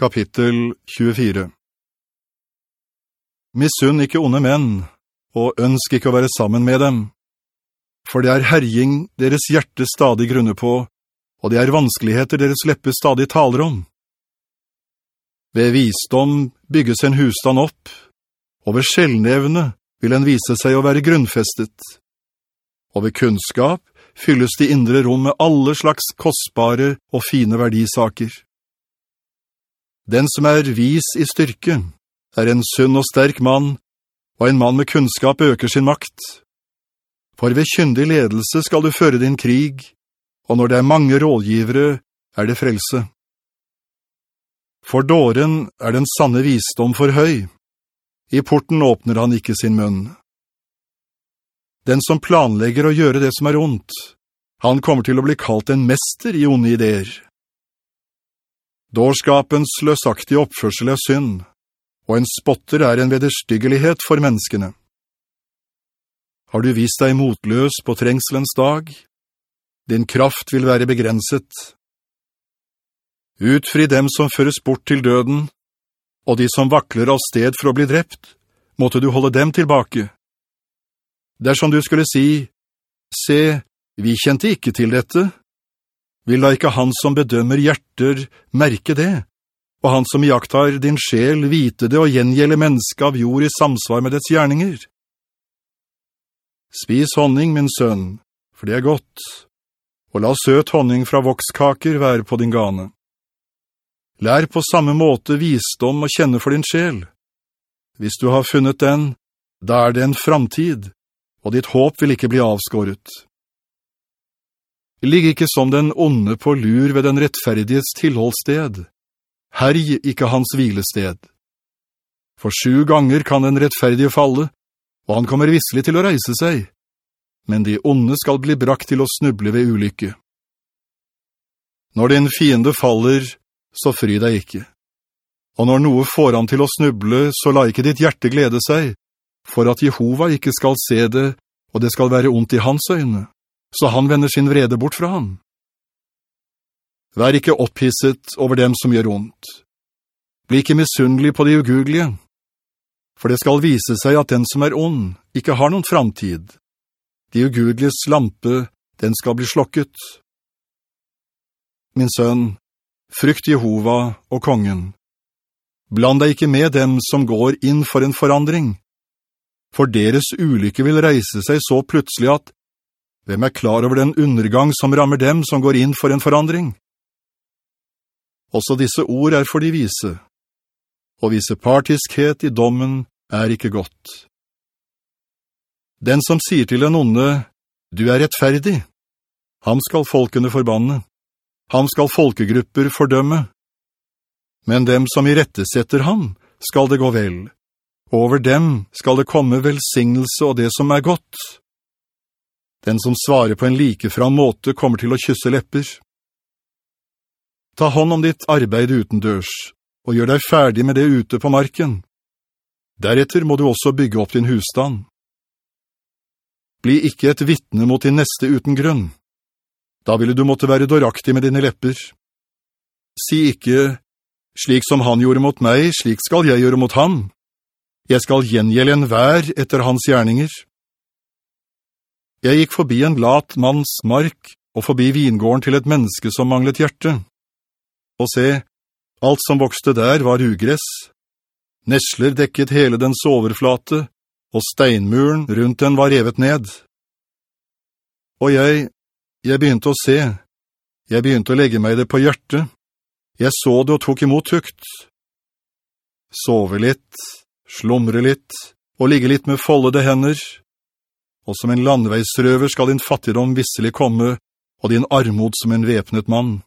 Kapittel 24 Missunn ikke onde menn, og ønsk ikke å være sammen med dem, for det er herjing deres hjerte stadig grunner på, og det er vanskeligheter deres leppe stadig taler om. Ved visdom bygges en husstand opp, og ved sjelnevne vil en vise seg å være grunnfestet. Og ved kunnskap fylles de indre rom med alle slags kostbare og fine verdisaker. Den som er vis i styrke, er en sunn og sterk mann, og en mann med kunnskap øker sin makt. For ved kyndig ledelse skal du føre din krig, og når det er mange rådgivere, er det frelse. For dåren er den sanne visdom for høy. I porten åpner han ikke sin munn. Den som planlegger å gjøre det som er ondt, han kommer til å bli kalt en mester i onde ideer. Dårskapens løsaktige oppførsel er synd, og en spotter er en vederstyggelighet for menneskene. Har du vist deg motløs på trengselens dag? Din kraft vil være begrenset. Utfri dem som føres bort til døden, og de som vakler av sted for å bli drept, måtte du holde dem tilbake. Dersom du skulle si, «Se, vi kjente ikke til dette», vil da ikke han som bedømmer hjerter merke det, og han som jaktar din sjel vite det og gjengjelle menneske av jord i samsvar med dets gjerninger? Spis honning, min sønn, for det er godt, og la søt honning fra vokskaker være på din gane. Lær på samme måte visdom og kjenne for din sjel. Hvis du har funnet den, da er det en framtid, og ditt håp vil ikke bli avskåret. Ligg ikke som den onde på lur ved den rettferdighets tilholdssted. Herg ikke hans hvilested. For sju ganger kan den rettferdige falle, og han kommer visselig til å reise seg, men de onde skal bli brakt til å snuble ved ulykke. Når din fiende faller, så fry deg ikke. Og når noe får han til å snuble, så la ikke ditt hjerte glede seg, for at Jehova ikke skal se det, og det skal være ondt i hans øyne, så han vender sin vrede bort fra ham. Vær ikke opphisset over dem som gjør ondt. Bli ikke misunnelig på de ugudelige, for det skal vise seg at den som er ond ikke har noen framtid. De ugudeliges lampe, den skal bli slokket. Min sønn, frykt Jehova og kongen. Bland deg ikke med dem som går inn for en forandring, for deres ulykke vil reise seg så plutselig at hvem er klar over den undergang som rammer dem som går inn for en forandring? Også disse ord er for de vise, Å vise partiskhet i dommen er ikke godt. Den som sier til en onde, «Du er rettferdig», ham skal folkene forbanne, ham skal folkegrupper fordømme. Men dem som i rette setter ham, skal det gå vel. Over dem skal det komme velsignelse og det som er godt. Den som svarer på en likefram måte kommer til å kysse lepper. Ta hånd om ditt arbeid utendørs, og gjør deg ferdig med det ute på marken. Deretter må du også bygge opp din husstand. Bli ikke et vittne mot din neste uten grunn. Da ville du måtte være dåraktig med dine lepper. Si ikke, slik som han gjorde mot meg, slik skal jeg gjøre mot ham. Jeg skal gjengjelde en vær etter hans gjerninger. Jeg gikk forbi en lat manns mark og forbi vingården til et menneske som manglet hjerte. Og se, alt som vokste der var ugress. Nesler dekket hele dens overflate, og steinmuren rundt den var revet ned. Og jeg, jeg begynte å se. Jeg begynte å legge meg det på hjertet. Jeg så det og tok imot tukt. Sove litt, slumre litt, og ligge litt med foldede hender. Og som en landveisrøver skal din fattigdom visselig komme, og din armod som en vepnet mann.